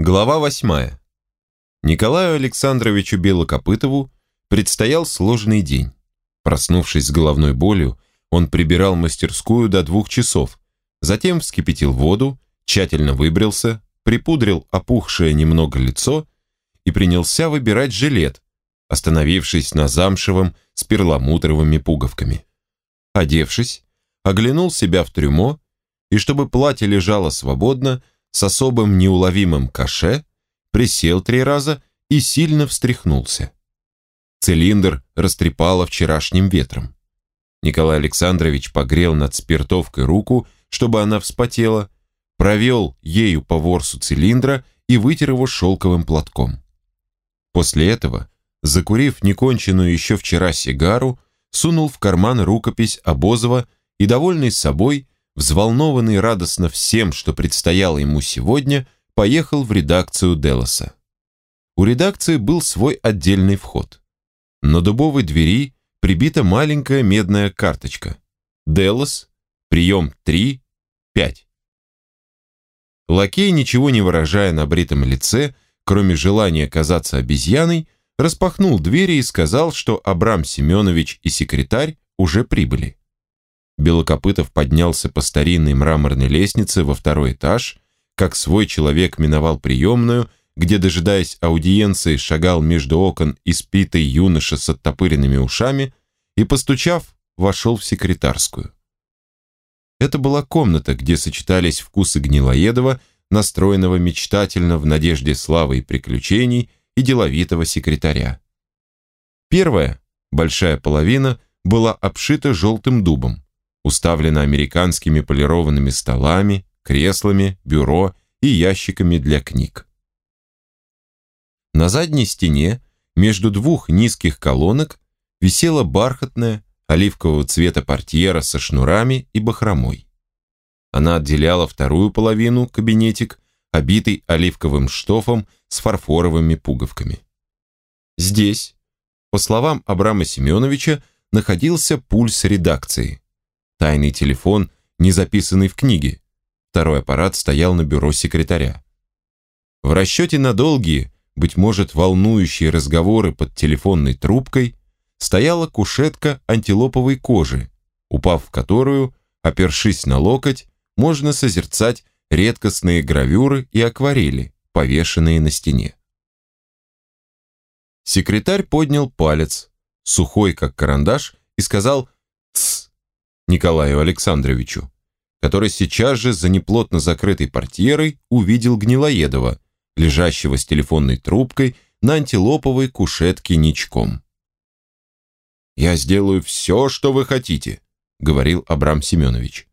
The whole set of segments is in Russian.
Глава восьмая. Николаю Александровичу Белокопытову предстоял сложный день. Проснувшись с головной болью, он прибирал мастерскую до двух часов, затем вскипятил воду, тщательно выбрился, припудрил опухшее немного лицо и принялся выбирать жилет, остановившись на замшевом с перламутровыми пуговками. Одевшись, оглянул себя в трюмо и, чтобы платье лежало свободно, с особым неуловимым каше, присел три раза и сильно встряхнулся. Цилиндр растрепало вчерашним ветром. Николай Александрович погрел над спиртовкой руку, чтобы она вспотела, провел ею по ворсу цилиндра и вытер его шелковым платком. После этого, закурив неконченную еще вчера сигару, сунул в карман рукопись Обозова и, довольный собой, взволнованный радостно всем, что предстояло ему сегодня, поехал в редакцию Делоса. У редакции был свой отдельный вход. На дубовой двери прибита маленькая медная карточка. Делос, прием 3, 5. Лакей, ничего не выражая на бритом лице, кроме желания казаться обезьяной, распахнул двери и сказал, что Абрам Семенович и секретарь уже прибыли. Белокопытов поднялся по старинной мраморной лестнице во второй этаж, как свой человек миновал приемную, где, дожидаясь аудиенции, шагал между окон испитый юноша с оттопыренными ушами и, постучав, вошел в секретарскую. Это была комната, где сочетались вкусы Гнилоедова, настроенного мечтательно в надежде славы и приключений, и деловитого секретаря. Первая, большая половина, была обшита желтым дубом, уставлена американскими полированными столами, креслами, бюро и ящиками для книг. На задней стене, между двух низких колонок, висела бархатная, оливкового цвета портьера со шнурами и бахромой. Она отделяла вторую половину, кабинетик, обитый оливковым штофом с фарфоровыми пуговками. Здесь, по словам Абрама Семеновича, находился пульс редакции. Тайный телефон, не записанный в книге. Второй аппарат стоял на бюро секретаря. В расчете на долгие, быть может, волнующие разговоры под телефонной трубкой, стояла кушетка антилоповой кожи, упав в которую, опершись на локоть, можно созерцать редкостные гравюры и акварели, повешенные на стене. Секретарь поднял палец, сухой как карандаш, и сказал Николаю Александровичу, который сейчас же за неплотно закрытой портьерой увидел Гнилоедова, лежащего с телефонной трубкой на антилоповой кушетке ничком. «Я сделаю все, что вы хотите», — говорил Абрам Семенович.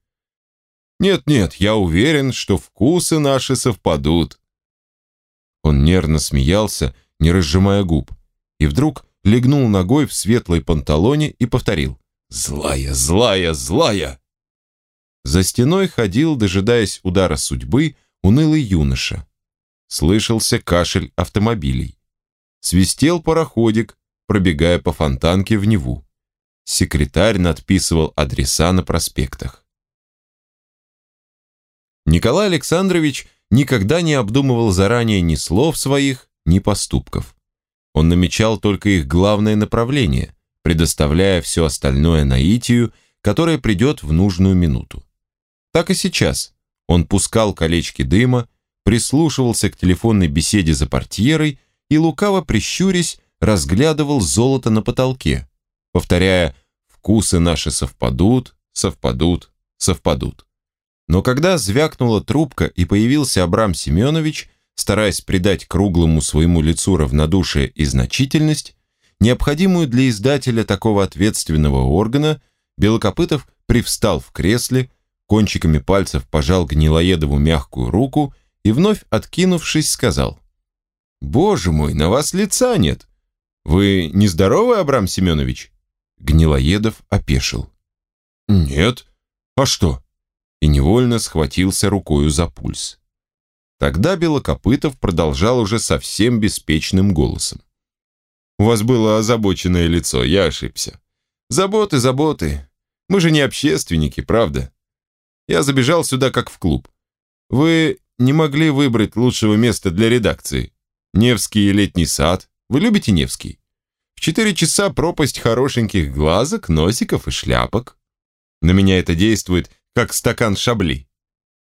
Нет-нет, я уверен, что вкусы наши совпадут. Он нервно смеялся, не разжимая губ, и вдруг легнул ногой в светлой панталоне и повторил «Злая, злая, злая!» За стеной ходил, дожидаясь удара судьбы, унылый юноша. Слышался кашель автомобилей. Свистел пароходик, пробегая по фонтанке в Неву. Секретарь надписывал адреса на проспектах. Николай Александрович никогда не обдумывал заранее ни слов своих, ни поступков. Он намечал только их главное направление, предоставляя все остальное наитию, которое придет в нужную минуту. Так и сейчас он пускал колечки дыма, прислушивался к телефонной беседе за портьерой и, лукаво прищурясь, разглядывал золото на потолке, повторяя «вкусы наши совпадут, совпадут, совпадут». Но когда звякнула трубка и появился Абрам Семенович, стараясь придать круглому своему лицу равнодушие и значительность, необходимую для издателя такого ответственного органа, Белокопытов привстал в кресле, кончиками пальцев пожал Гнилоедову мягкую руку и, вновь откинувшись, сказал, «Боже мой, на вас лица нет! Вы нездоровы, Абрам Семенович?» Гнилоедов опешил. «Нет. А что?» и невольно схватился рукою за пульс. Тогда Белокопытов продолжал уже совсем беспечным голосом. «У вас было озабоченное лицо, я ошибся. Заботы, заботы. Мы же не общественники, правда? Я забежал сюда как в клуб. Вы не могли выбрать лучшего места для редакции? Невский летний сад. Вы любите Невский? В четыре часа пропасть хорошеньких глазок, носиков и шляпок. На меня это действует, как стакан шабли.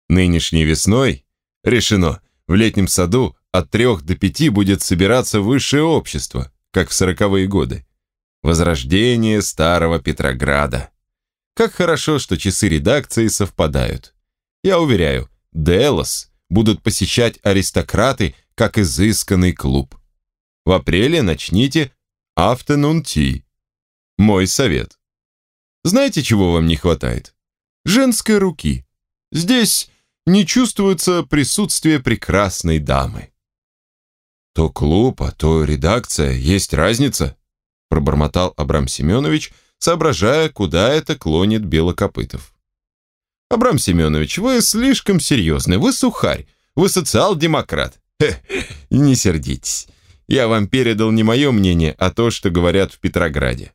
Нынешней весной решено, в летнем саду от трех до пяти будет собираться высшее общество, как в сороковые годы. Возрождение старого Петрограда. Как хорошо, что часы редакции совпадают. Я уверяю, Делос будут посещать аристократы как изысканный клуб. В апреле начните afternoon tea. Мой совет. Знаете, чего вам не хватает? Женской руки. Здесь не чувствуется присутствие прекрасной дамы. То клуб, а то редакция, есть разница, пробормотал Абрам Семенович, соображая, куда это клонит Белокопытов. Абрам Семенович, вы слишком серьезны, вы сухарь, вы социал-демократ. Не сердитесь. Я вам передал не мое мнение, а то, что говорят в Петрограде.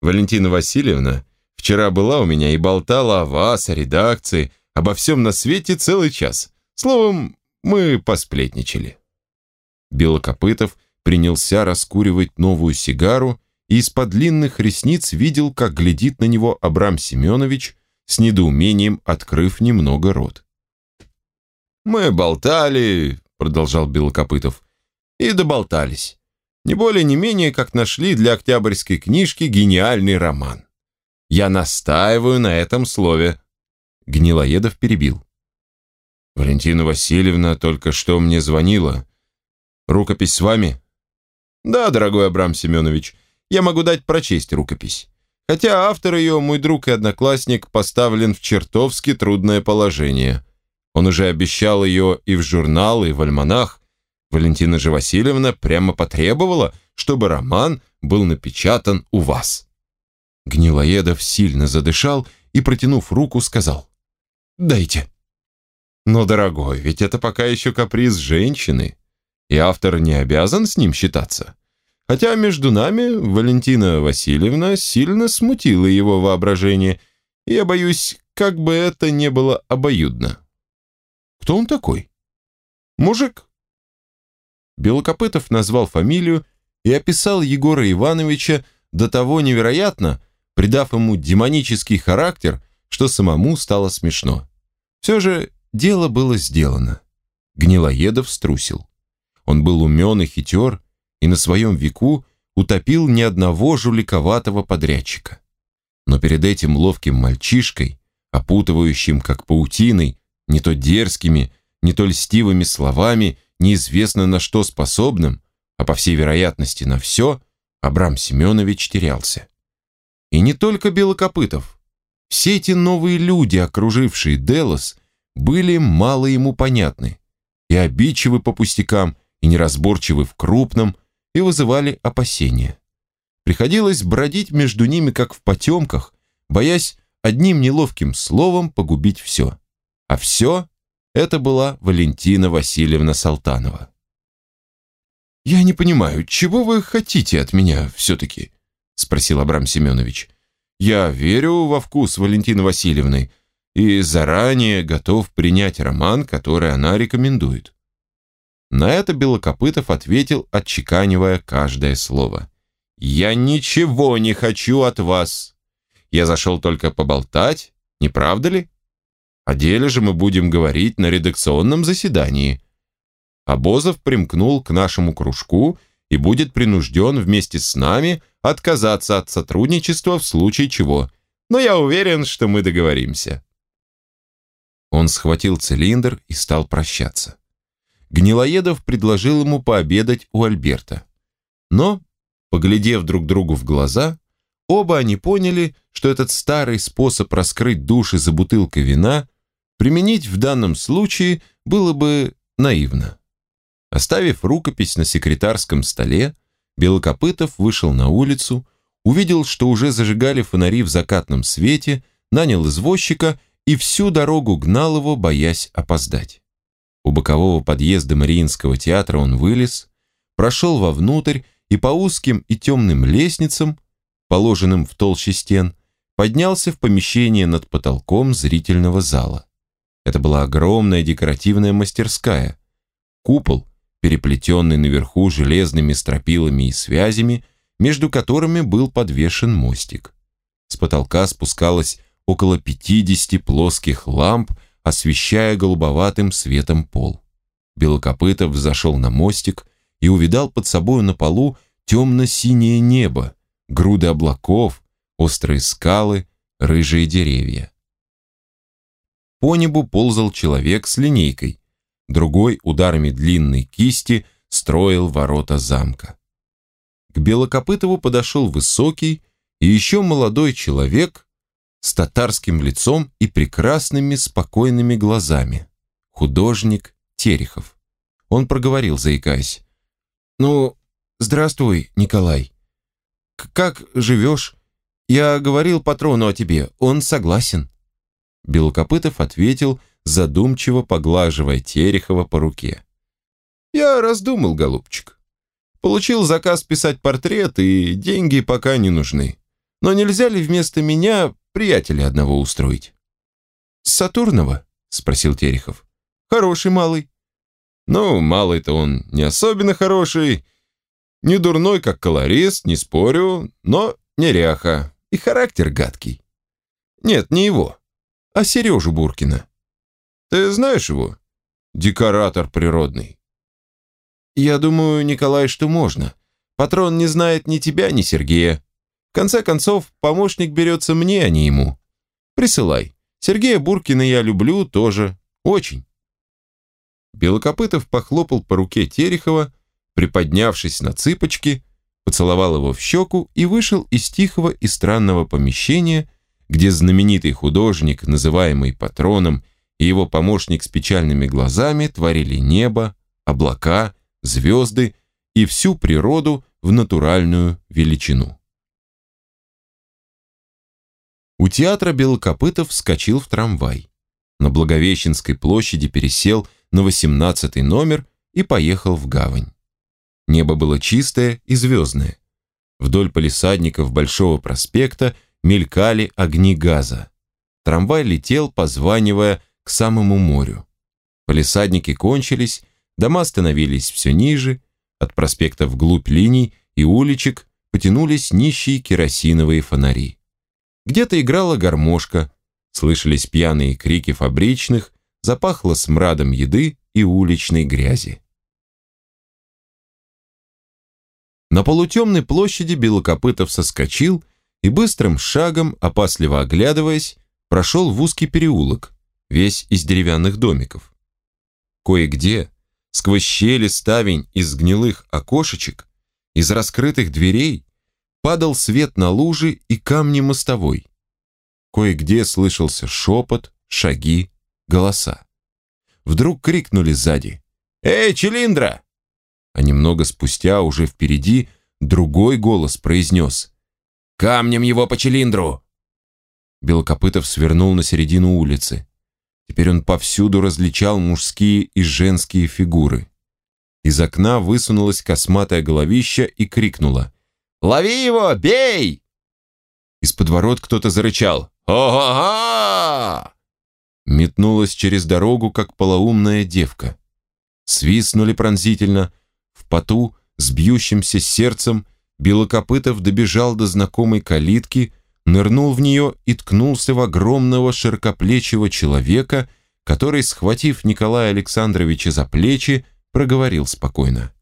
Валентина Васильевна вчера была у меня и болтала о вас, о редакции, обо всем на свете целый час. Словом, мы посплетничали. Белокопытов принялся раскуривать новую сигару и из-под длинных ресниц видел, как глядит на него Абрам Семенович, с недоумением открыв немного рот. «Мы болтали», — продолжал Белокопытов, — «и доболтались. Не более не менее, как нашли для октябрьской книжки гениальный роман. Я настаиваю на этом слове». Гнилоедов перебил. «Валентина Васильевна только что мне звонила. Рукопись с вами?» «Да, дорогой Абрам Семенович, я могу дать прочесть рукопись. Хотя автор ее, мой друг и одноклассник, поставлен в чертовски трудное положение. Он уже обещал ее и в журнал, и в альманах. Валентина же Васильевна прямо потребовала, чтобы роман был напечатан у вас». Гнилоедов сильно задышал и, протянув руку, сказал «Дайте». «Но, дорогой, ведь это пока еще каприз женщины, и автор не обязан с ним считаться. Хотя между нами Валентина Васильевна сильно смутила его воображение, и я боюсь, как бы это не было обоюдно». Кто он такой? Мужик. Белокопытов назвал фамилию и описал Егора Ивановича до того невероятно, придав ему демонический характер, что самому стало смешно. Все же дело было сделано. Гнилоедов струсил. Он был умен и хитер, и на своем веку утопил ни одного жуликоватого подрядчика. Но перед этим ловким мальчишкой, опутывающим как паутиной не то дерзкими, не то льстивыми словами, неизвестно на что способным, а по всей вероятности на все, Абрам Семенович терялся. И не только Белокопытов. Все эти новые люди, окружившие Делос, были мало ему понятны, и обидчивы по пустякам, и неразборчивы в крупном, и вызывали опасения. Приходилось бродить между ними, как в потемках, боясь одним неловким словом погубить все. А все это была Валентина Васильевна Салтанова. «Я не понимаю, чего вы хотите от меня все-таки?» спросил Абрам Семенович. «Я верю во вкус Валентины Васильевны и заранее готов принять роман, который она рекомендует». На это Белокопытов ответил, отчеканивая каждое слово. «Я ничего не хочу от вас. Я зашел только поболтать, не правда ли?» О деле же мы будем говорить на редакционном заседании. Обозов примкнул к нашему кружку и будет принужден вместе с нами отказаться от сотрудничества в случае чего. Но я уверен, что мы договоримся». Он схватил цилиндр и стал прощаться. Гнилоедов предложил ему пообедать у Альберта. Но, поглядев друг другу в глаза, оба они поняли, что этот старый способ раскрыть души за бутылкой вина применить в данном случае было бы наивно. Оставив рукопись на секретарском столе, Белокопытов вышел на улицу, увидел, что уже зажигали фонари в закатном свете, нанял извозчика и всю дорогу гнал его, боясь опоздать. У бокового подъезда Мариинского театра он вылез, прошел вовнутрь и по узким и темным лестницам, положенным в толще стен, поднялся в помещение над потолком зрительного зала. Это была огромная декоративная мастерская. Купол, переплетенный наверху железными стропилами и связями, между которыми был подвешен мостик. С потолка спускалось около 50 плоских ламп, освещая голубоватым светом пол. Белокопытов взошел на мостик и увидал под собою на полу темно-синее небо, груды облаков, острые скалы, рыжие деревья. По небу ползал человек с линейкой, другой ударами длинной кисти строил ворота замка. К Белокопытову подошел высокий и еще молодой человек с татарским лицом и прекрасными спокойными глазами. Художник Терехов. Он проговорил, заикаясь. «Ну, здравствуй, Николай. К как живешь? Я говорил патрону о тебе, он согласен». Белокопытов ответил, задумчиво поглаживая Терехова по руке. «Я раздумал, голубчик. Получил заказ писать портрет, и деньги пока не нужны. Но нельзя ли вместо меня приятеля одного устроить?» «С Сатурнова?» — спросил Терехов. «Хороший малый». «Ну, малый-то он не особенно хороший. Не дурной, как колорист, не спорю, но неряха. И характер гадкий. Нет, не его, а Сережу Буркина. Ты знаешь его? Декоратор природный. Я думаю, Николай, что можно. Патрон не знает ни тебя, ни Сергея. В конце концов, помощник берется мне, а не ему. Присылай. Сергея Буркина я люблю тоже. Очень. Белокопытов похлопал по руке Терехова, приподнявшись на цыпочки, поцеловал его в щеку и вышел из тихого и странного помещения, где знаменитый художник, называемый патроном, и его помощник с печальными глазами творили небо, облака, звезды и всю природу в натуральную величину. У театра Белокопытов вскочил в трамвай. На Благовещенской площади пересел на 18 номер и поехал в гавань. Небо было чистое и звездное. Вдоль полисадников Большого проспекта мелькали огни газа. Трамвай летел, позванивая к самому морю. Полисадники кончились, дома становились все ниже, от проспекта вглубь линий и уличек потянулись нищие керосиновые фонари. Где-то играла гармошка, слышались пьяные крики фабричных, запахло смрадом еды и уличной грязи. На полутемной площади Белокопытов соскочил и быстрым шагом, опасливо оглядываясь, прошел в узкий переулок, весь из деревянных домиков. Кое-где, сквозь щели ставень из гнилых окошечек, из раскрытых дверей, падал свет на лужи и камни мостовой. Кое-где слышался шепот, шаги, голоса. Вдруг крикнули сзади «Эй, Челиндра!» А немного спустя, уже впереди, другой голос произнес «Камнем его по Челиндру!» Белокопытов свернул на середину улицы. Теперь он повсюду различал мужские и женские фигуры. Из окна высунулась косматая головища и крикнула «Лови его! Бей!» Из подворот кто-то зарычал «Ого-го!» Метнулась через дорогу, как полоумная девка. Свистнули пронзительно. В поту, с бьющимся сердцем, Белокопытов добежал до знакомой калитки, нырнул в нее и ткнулся в огромного широкоплечего человека, который, схватив Николая Александровича за плечи, проговорил спокойно.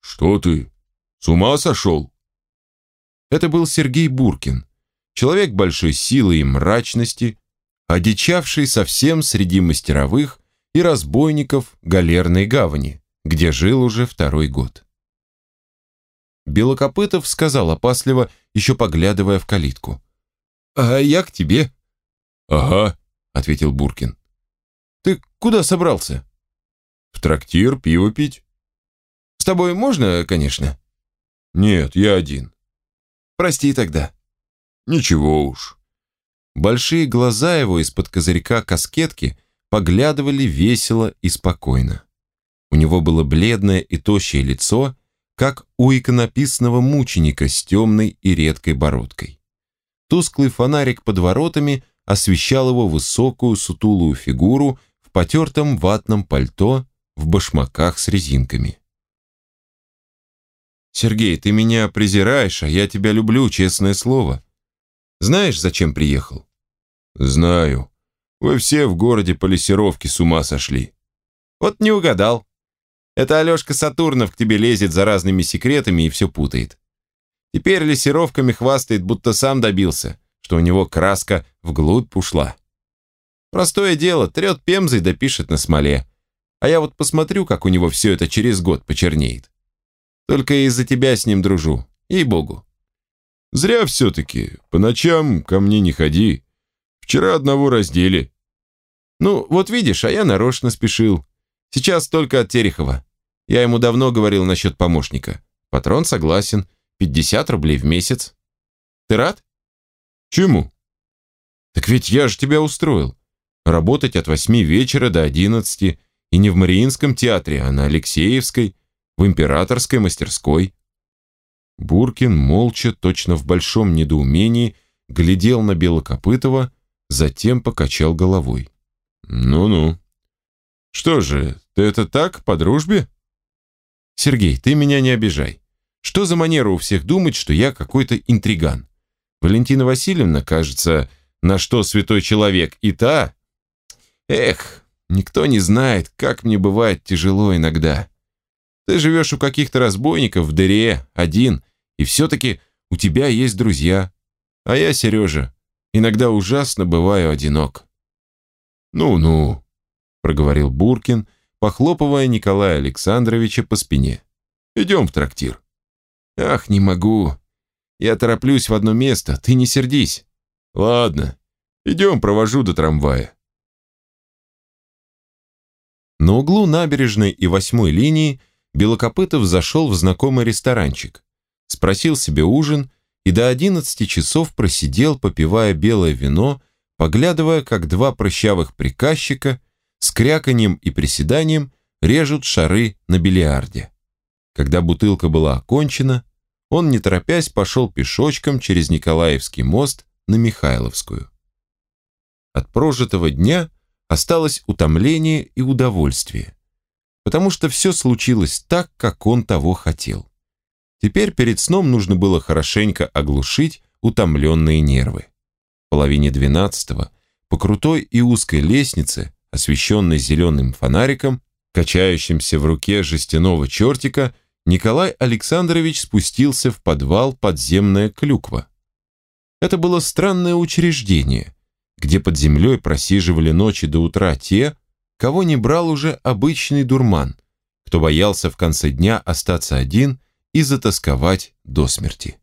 «Что ты? С ума сошел?» Это был Сергей Буркин, человек большой силы и мрачности, одичавший совсем среди мастеровых и разбойников галерной гавани, где жил уже второй год. Белокопытов сказал опасливо, еще поглядывая в калитку. «А я к тебе». «Ага», — ответил Буркин. «Ты куда собрался?» «В трактир пиво пить». «С тобой можно, конечно?» «Нет, я один». «Прости тогда». «Ничего уж». Большие глаза его из-под козырька каскетки поглядывали весело и спокойно. У него было бледное и тощее лицо, как у иконописного мученика с темной и редкой бородкой. Тусклый фонарик под воротами освещал его высокую сутулую фигуру в потертом ватном пальто в башмаках с резинками. «Сергей, ты меня презираешь, а я тебя люблю, честное слово. Знаешь, зачем приехал?» «Знаю. Вы все в городе по с ума сошли». «Вот не угадал. Это Алешка Сатурнов к тебе лезет за разными секретами и все путает. Теперь лессировками хвастает, будто сам добился, что у него краска вглубь ушла. Простое дело, трет пемзой да пишет на смоле. А я вот посмотрю, как у него все это через год почернеет. Только из-за тебя с ним дружу, ей-богу. Зря все-таки, по ночам ко мне не ходи. Вчера одного раздели. Ну, вот видишь, а я нарочно спешил. Сейчас только от Терехова. Я ему давно говорил насчет помощника. Патрон согласен. 50 рублей в месяц. Ты рад? Чему? Так ведь я же тебя устроил. Работать от 8 вечера до 11 и не в Мариинском театре, а на Алексеевской, в Императорской мастерской. Буркин молча, точно в большом недоумении, глядел на Белокопытова, затем покачал головой. «Ну-ну. Что же, ты это так, по дружбе?» «Сергей, ты меня не обижай. Что за манера у всех думать, что я какой-то интриган? Валентина Васильевна, кажется, на что святой человек, и та... Эх, никто не знает, как мне бывает тяжело иногда. Ты живешь у каких-то разбойников в дыре, один, и все-таки у тебя есть друзья. А я, Сережа, иногда ужасно бываю одинок. «Ну-ну», — проговорил Буркин, похлопывая Николая Александровича по спине. «Идем в трактир». «Ах, не могу. Я тороплюсь в одно место, ты не сердись». «Ладно, идем, провожу до трамвая». На углу набережной и восьмой линии Белокопытов зашел в знакомый ресторанчик, спросил себе ужин и до одиннадцати часов просидел, попивая белое вино, поглядывая, как два прыщавых приказчика с кряканьем и приседанием режут шары на бильярде. Когда бутылка была окончена, он, не торопясь, пошел пешочком через Николаевский мост на Михайловскую. От прожитого дня осталось утомление и удовольствие потому что все случилось так, как он того хотел. Теперь перед сном нужно было хорошенько оглушить утомленные нервы. В половине двенадцатого по крутой и узкой лестнице, освещенной зеленым фонариком, качающимся в руке жестяного чертика, Николай Александрович спустился в подвал подземная клюква. Это было странное учреждение, где под землей просиживали ночи до утра те, кого не брал уже обычный дурман, кто боялся в конце дня остаться один и затасковать до смерти.